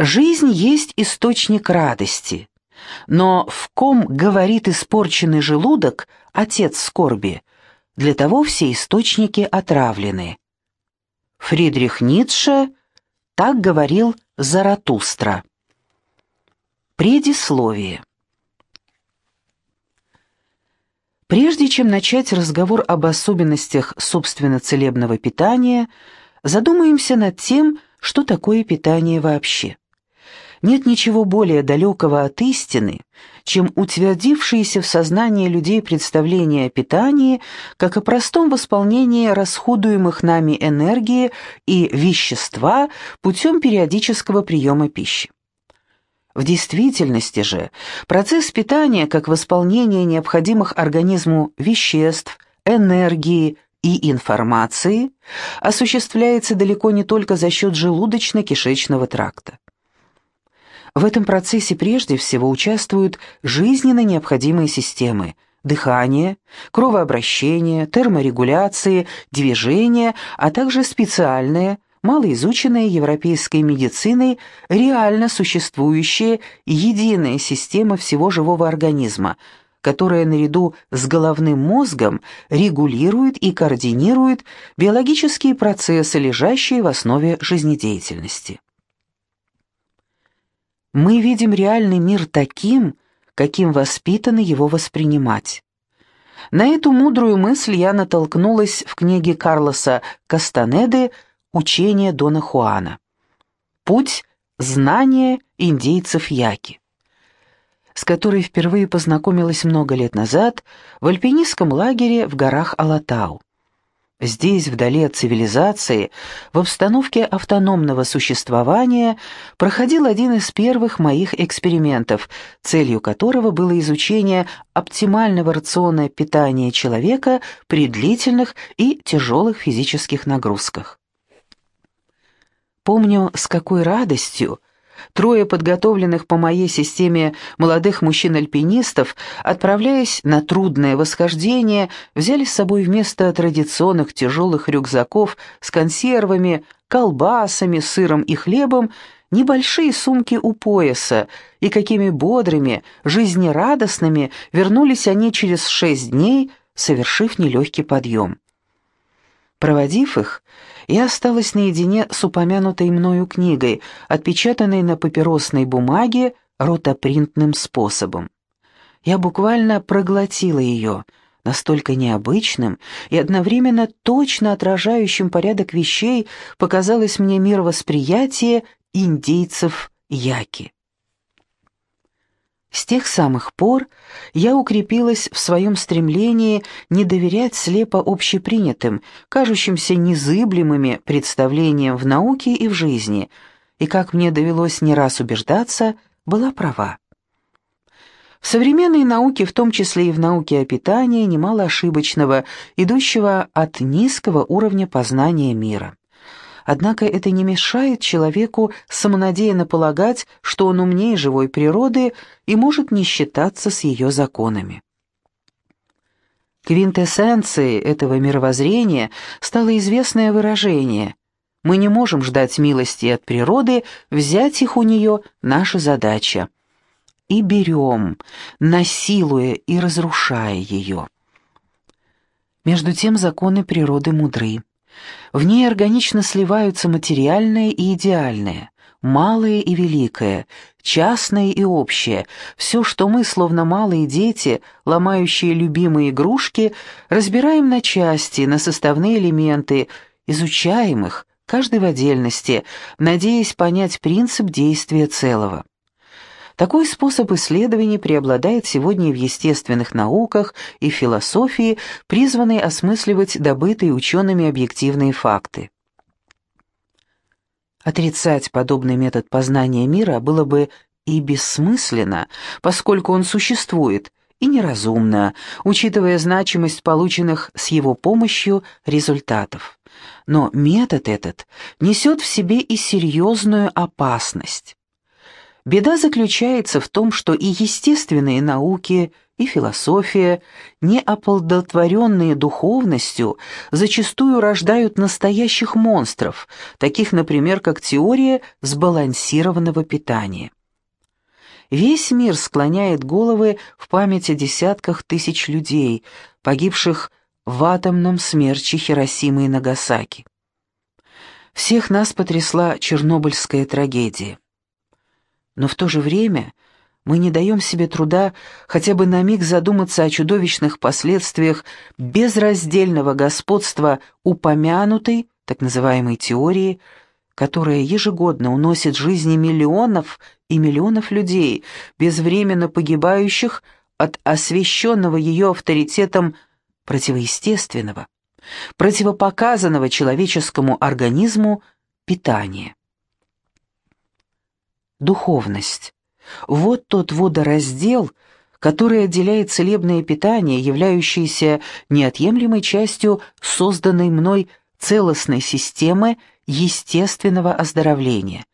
Жизнь есть источник радости, но в ком говорит испорченный желудок, отец скорби, для того все источники отравлены. Фридрих Ницше так говорил Заратустра. Предисловие. Прежде чем начать разговор об особенностях собственно целебного питания, задумаемся над тем, что такое питание вообще. Нет ничего более далекого от истины, чем утвердившиеся в сознании людей представления о питании как о простом восполнении расходуемых нами энергии и вещества путем периодического приема пищи. В действительности же процесс питания как восполнение необходимых организму веществ, энергии и информации осуществляется далеко не только за счет желудочно-кишечного тракта. В этом процессе прежде всего участвуют жизненно необходимые системы дыхание, кровообращение, терморегуляции, движение, а также специальная, малоизученная европейской медициной, реально существующая единая система всего живого организма, которая наряду с головным мозгом регулирует и координирует биологические процессы, лежащие в основе жизнедеятельности мы видим реальный мир таким, каким воспитаны его воспринимать. На эту мудрую мысль я натолкнулась в книге Карлоса Кастанеды «Учение Дона Хуана». Путь знания индейцев Яки, с которой впервые познакомилась много лет назад в альпинистском лагере в горах Алатау. Здесь, вдали от цивилизации, в обстановке автономного существования, проходил один из первых моих экспериментов, целью которого было изучение оптимального рациона питания человека при длительных и тяжелых физических нагрузках. Помню, с какой радостью Трое подготовленных по моей системе молодых мужчин-альпинистов, отправляясь на трудное восхождение, взяли с собой вместо традиционных тяжелых рюкзаков с консервами, колбасами, сыром и хлебом небольшие сумки у пояса, и какими бодрыми, жизнерадостными вернулись они через шесть дней, совершив нелегкий подъем. Проводив их, я осталась наедине с упомянутой мною книгой, отпечатанной на папиросной бумаге ротопринтным способом. Я буквально проглотила ее, настолько необычным и одновременно точно отражающим порядок вещей показалось мне мировосприятие индейцев Яки. С тех самых пор я укрепилась в своем стремлении не доверять слепо общепринятым, кажущимся незыблемыми представлениям в науке и в жизни, и, как мне довелось не раз убеждаться, была права. В современной науке, в том числе и в науке о питании, немало ошибочного, идущего от низкого уровня познания мира. Однако это не мешает человеку самонадеянно полагать, что он умнее живой природы и может не считаться с ее законами. Квинтэссенцией этого мировоззрения стало известное выражение «Мы не можем ждать милости от природы, взять их у нее – наша задача». И берем, насилуя и разрушая ее. Между тем законы природы мудры. В ней органично сливаются материальное и идеальное, малое и великое, частное и общее, все, что мы, словно малые дети, ломающие любимые игрушки, разбираем на части, на составные элементы, изучаем их, каждый в отдельности, надеясь понять принцип действия целого. Такой способ исследований преобладает сегодня в естественных науках и философии, призванной осмысливать добытые учеными объективные факты. Отрицать подобный метод познания мира было бы и бессмысленно, поскольку он существует, и неразумно, учитывая значимость полученных с его помощью результатов. Но метод этот несет в себе и серьезную опасность. Беда заключается в том, что и естественные науки, и философия, не оплодотворенные духовностью, зачастую рождают настоящих монстров, таких, например, как теория сбалансированного питания. Весь мир склоняет головы в память о десятках тысяч людей, погибших в атомном смерче Хиросимы и Нагасаки. Всех нас потрясла Чернобыльская трагедия. Но в то же время мы не даем себе труда хотя бы на миг задуматься о чудовищных последствиях безраздельного господства упомянутой, так называемой теории, которая ежегодно уносит жизни миллионов и миллионов людей, безвременно погибающих от освященного ее авторитетом противоестественного, противопоказанного человеческому организму питания. Духовность. Вот тот водораздел, который отделяет целебное питание, являющееся неотъемлемой частью созданной мной целостной системы естественного оздоровления,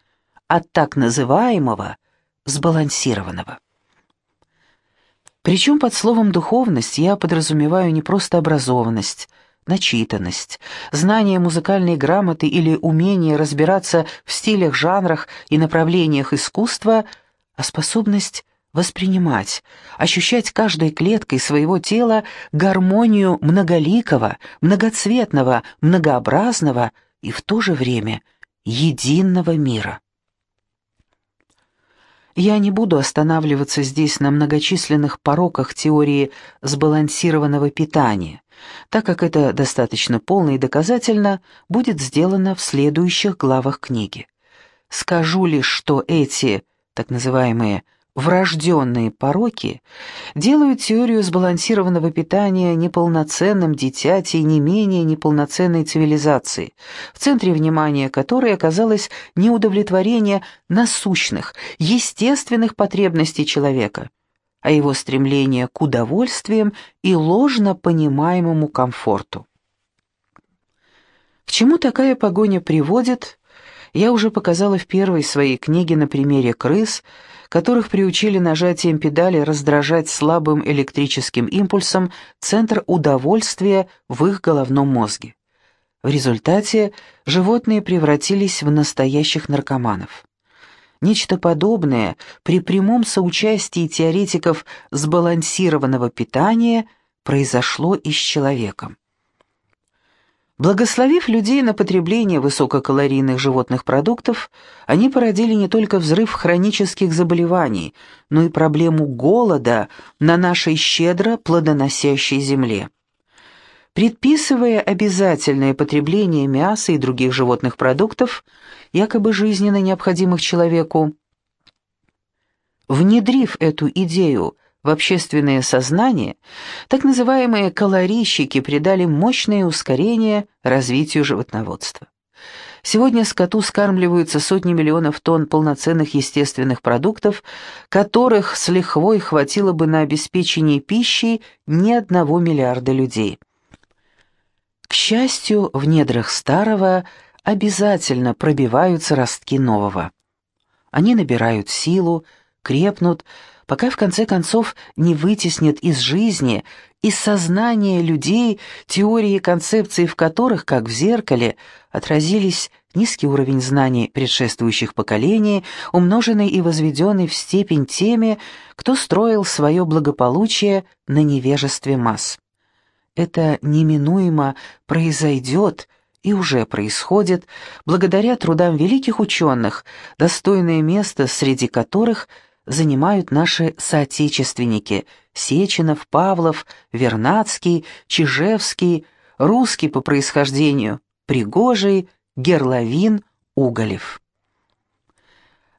от так называемого сбалансированного. Причем под словом «духовность» я подразумеваю не просто образованность, начитанность, знание музыкальной грамоты или умение разбираться в стилях, жанрах и направлениях искусства, а способность воспринимать, ощущать каждой клеткой своего тела гармонию многоликого, многоцветного, многообразного и в то же время единого мира. Я не буду останавливаться здесь на многочисленных пороках теории сбалансированного питания, так как это достаточно полно и доказательно будет сделано в следующих главах книги. Скажу лишь, что эти, так называемые, Врожденные пороки делают теорию сбалансированного питания неполноценным дитятей не менее неполноценной цивилизации, в центре внимания которой оказалось неудовлетворение насущных, естественных потребностей человека, а его стремление к удовольствиям и ложно понимаемому комфорту. К чему такая погоня приводит, я уже показала в первой своей книге на примере крыс – которых приучили нажатием педали раздражать слабым электрическим импульсом центр удовольствия в их головном мозге. В результате животные превратились в настоящих наркоманов. Нечто подобное при прямом соучастии теоретиков сбалансированного питания произошло и с человеком. Благословив людей на потребление высококалорийных животных продуктов, они породили не только взрыв хронических заболеваний, но и проблему голода на нашей щедро плодоносящей земле. Предписывая обязательное потребление мяса и других животных продуктов, якобы жизненно необходимых человеку, внедрив эту идею в общественное сознание, так называемые калорийщики придали мощное ускорение развитию животноводства. Сегодня скоту скармливаются сотни миллионов тонн полноценных естественных продуктов, которых с лихвой хватило бы на обеспечение пищей ни одного миллиарда людей. К счастью, в недрах старого обязательно пробиваются ростки нового. Они набирают силу, крепнут, пока в конце концов не вытеснит из жизни, из сознания людей теории и концепции, в которых, как в зеркале, отразились низкий уровень знаний предшествующих поколений, умноженный и возведенный в степень теми, кто строил свое благополучие на невежестве масс. Это неминуемо произойдет и уже происходит благодаря трудам великих ученых, достойное место среди которых – занимают наши соотечественники Сеченов, Павлов, Вернадский, Чижевский, русский по происхождению, Пригожий, Герловин, Уголев.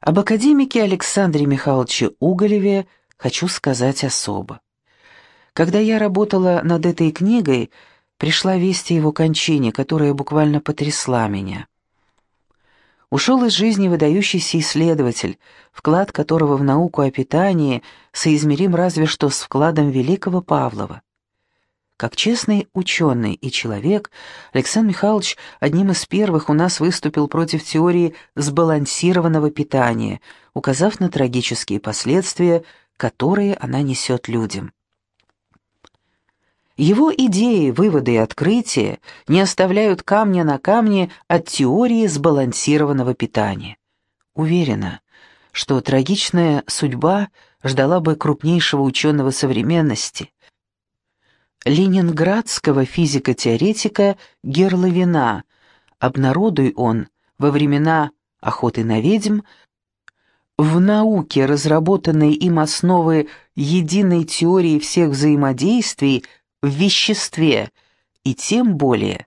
Об академике Александре Михайловиче Уголеве хочу сказать особо. Когда я работала над этой книгой, пришла весть о его кончине, которая буквально потрясла меня ушел из жизни выдающийся исследователь, вклад которого в науку о питании соизмерим разве что с вкладом великого Павлова. Как честный ученый и человек, Александр Михайлович одним из первых у нас выступил против теории сбалансированного питания, указав на трагические последствия, которые она несет людям. Его идеи, выводы и открытия не оставляют камня на камне от теории сбалансированного питания. Уверена, что трагичная судьба ждала бы крупнейшего ученого современности, ленинградского физико-теоретика Герловина, обнародуй он во времена охоты на ведьм в науке, разработанной им основы единой теории всех взаимодействий в веществе и тем более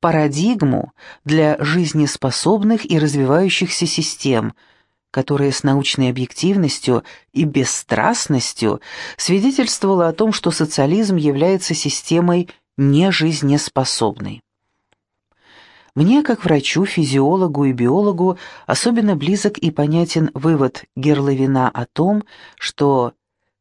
парадигму для жизнеспособных и развивающихся систем, которая с научной объективностью и бесстрастностью свидетельствовала о том, что социализм является системой нежизнеспособной. Мне, как врачу, физиологу и биологу, особенно близок и понятен вывод Герловина о том, что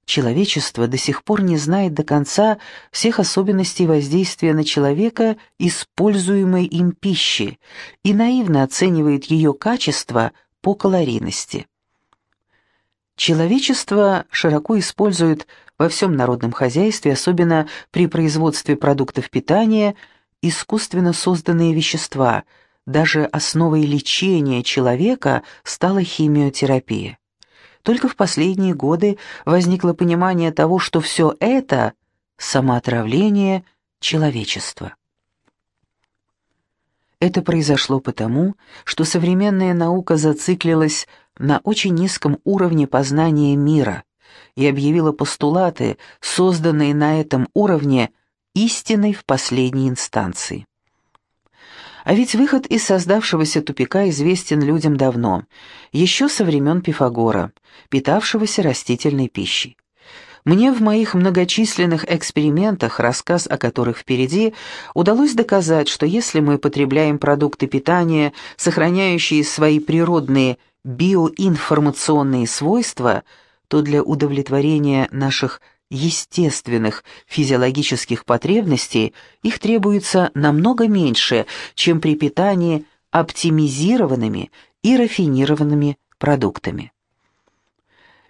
человечество до сих пор не знает до конца всех особенностей воздействия на человека используемой им пищи и наивно оценивает ее качество по калорийности. Человечество широко использует во всем народном хозяйстве, особенно при производстве продуктов питания – искусственно созданные вещества, даже основой лечения человека стала химиотерапия. Только в последние годы возникло понимание того, что все это – самоотравление человечества. Это произошло потому, что современная наука зациклилась на очень низком уровне познания мира и объявила постулаты, созданные на этом уровне истиной в последней инстанции. А ведь выход из создавшегося тупика известен людям давно, еще со времен Пифагора, питавшегося растительной пищей. Мне в моих многочисленных экспериментах, рассказ о которых впереди, удалось доказать, что если мы потребляем продукты питания, сохраняющие свои природные биоинформационные свойства, то для удовлетворения наших естественных физиологических потребностей их требуется намного меньше, чем при питании оптимизированными и рафинированными продуктами.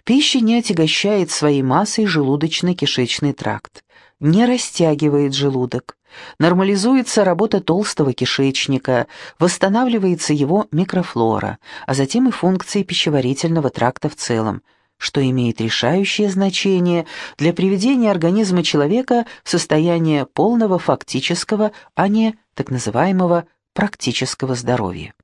Пища не отягощает своей массой желудочно-кишечный тракт, не растягивает желудок, нормализуется работа толстого кишечника, восстанавливается его микрофлора, а затем и функции пищеварительного тракта в целом – что имеет решающее значение для приведения организма человека в состояние полного фактического, а не так называемого практического здоровья.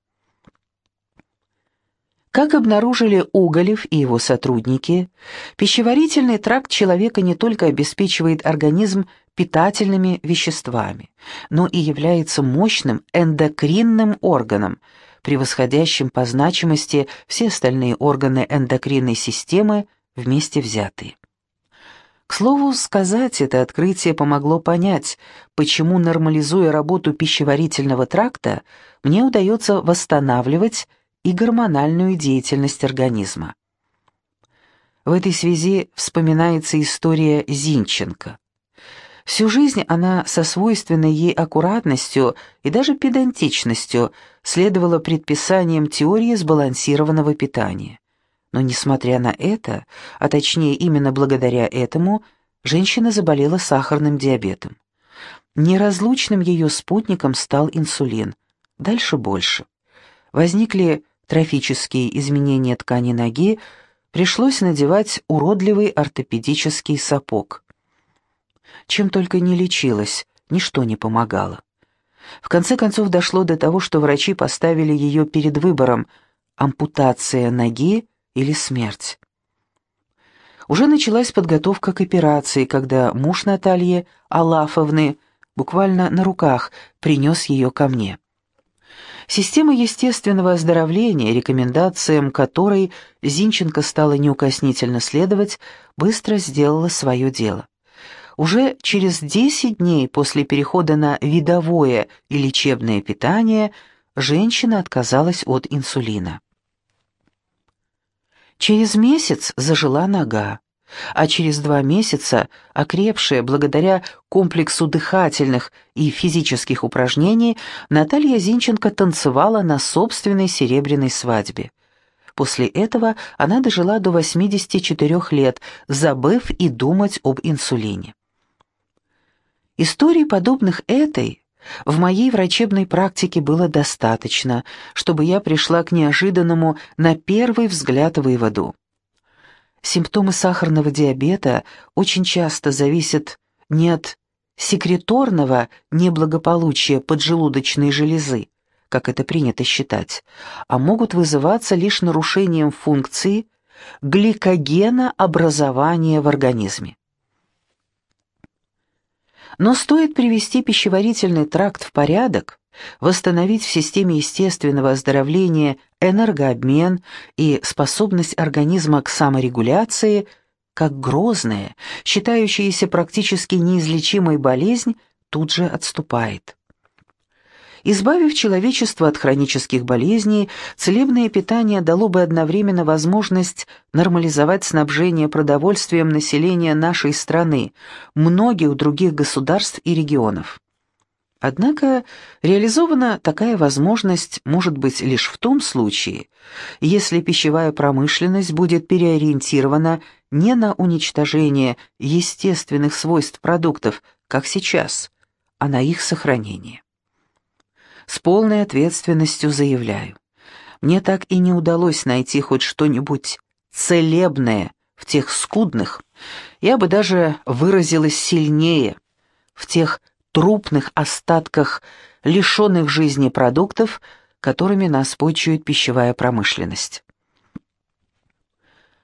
Как обнаружили Уголев и его сотрудники, пищеварительный тракт человека не только обеспечивает организм питательными веществами, но и является мощным эндокринным органом – превосходящим по значимости все остальные органы эндокринной системы вместе взятые. К слову сказать, это открытие помогло понять, почему, нормализуя работу пищеварительного тракта, мне удается восстанавливать и гормональную деятельность организма. В этой связи вспоминается история Зинченко. Всю жизнь она со свойственной ей аккуратностью и даже педантичностью следовала предписаниям теории сбалансированного питания. Но несмотря на это, а точнее именно благодаря этому, женщина заболела сахарным диабетом. Неразлучным ее спутником стал инсулин. Дальше больше. Возникли трофические изменения ткани ноги, пришлось надевать уродливый ортопедический сапог. Чем только не лечилась, ничто не помогало. В конце концов дошло до того, что врачи поставили ее перед выбором ампутация ноги или смерть. Уже началась подготовка к операции, когда муж Натальи, Алафовны, буквально на руках принес ее ко мне. Система естественного оздоровления, рекомендациям которой Зинченко стала неукоснительно следовать, быстро сделала свое дело. Уже через 10 дней после перехода на видовое и лечебное питание женщина отказалась от инсулина. Через месяц зажила нога, а через два месяца, окрепшая благодаря комплексу дыхательных и физических упражнений, Наталья Зинченко танцевала на собственной серебряной свадьбе. После этого она дожила до 84 лет, забыв и думать об инсулине. Историй, подобных этой, в моей врачебной практике было достаточно, чтобы я пришла к неожиданному на первый взгляд выводу. Симптомы сахарного диабета очень часто зависят не от секреторного неблагополучия поджелудочной железы, как это принято считать, а могут вызываться лишь нарушением функции гликогена образования в организме. Но стоит привести пищеварительный тракт в порядок, восстановить в системе естественного оздоровления энергообмен и способность организма к саморегуляции, как грозная, считающаяся практически неизлечимой болезнь, тут же отступает. Избавив человечество от хронических болезней, целебное питание дало бы одновременно возможность нормализовать снабжение продовольствием населения нашей страны, многих других государств и регионов. Однако реализована такая возможность может быть лишь в том случае, если пищевая промышленность будет переориентирована не на уничтожение естественных свойств продуктов, как сейчас, а на их сохранение. С полной ответственностью заявляю, мне так и не удалось найти хоть что-нибудь целебное в тех скудных, я бы даже выразилась сильнее, в тех трупных остатках лишенных жизни продуктов, которыми нас почует пищевая промышленность.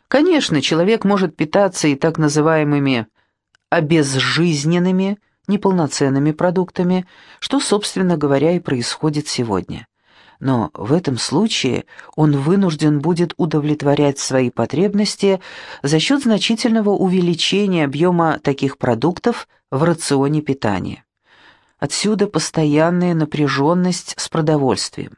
Конечно, человек может питаться и так называемыми обезжизненными, неполноценными продуктами, что, собственно говоря, и происходит сегодня. Но в этом случае он вынужден будет удовлетворять свои потребности за счет значительного увеличения объема таких продуктов в рационе питания. Отсюда постоянная напряженность с продовольствием.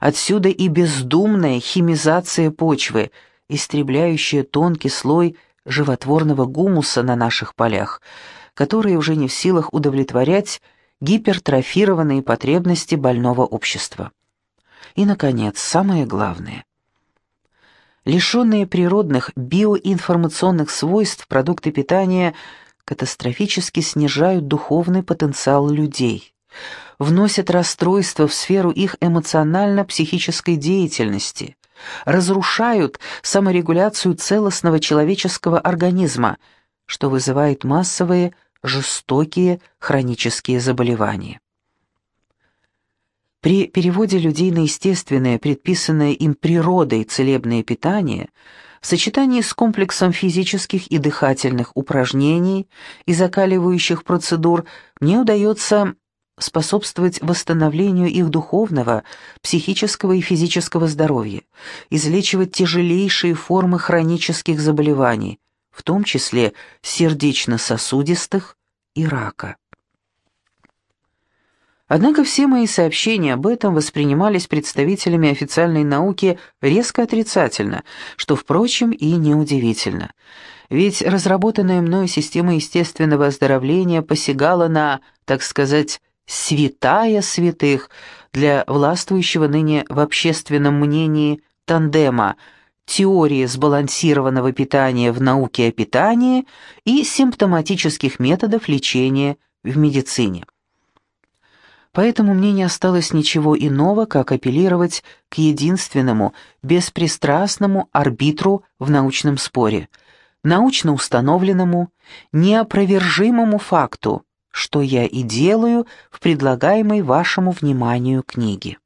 Отсюда и бездумная химизация почвы, истребляющая тонкий слой животворного гумуса на наших полях, которые уже не в силах удовлетворять гипертрофированные потребности больного общества. И, наконец, самое главное. Лишенные природных биоинформационных свойств продукты питания катастрофически снижают духовный потенциал людей, вносят расстройства в сферу их эмоционально-психической деятельности, разрушают саморегуляцию целостного человеческого организма, что вызывает массовые жестокие хронические заболевания. При переводе людей на естественное, предписанное им природой целебное питание, в сочетании с комплексом физических и дыхательных упражнений и закаливающих процедур, мне удается способствовать восстановлению их духовного, психического и физического здоровья, излечивать тяжелейшие формы хронических заболеваний, в том числе сердечно-сосудистых и рака. Однако все мои сообщения об этом воспринимались представителями официальной науки резко отрицательно, что, впрочем, и неудивительно. Ведь разработанная мною система естественного оздоровления посягала на, так сказать, святая святых для властвующего ныне в общественном мнении тандема – теории сбалансированного питания в науке о питании и симптоматических методов лечения в медицине. Поэтому мне не осталось ничего иного, как апеллировать к единственному, беспристрастному арбитру в научном споре, научно установленному, неопровержимому факту, что я и делаю в предлагаемой вашему вниманию книге.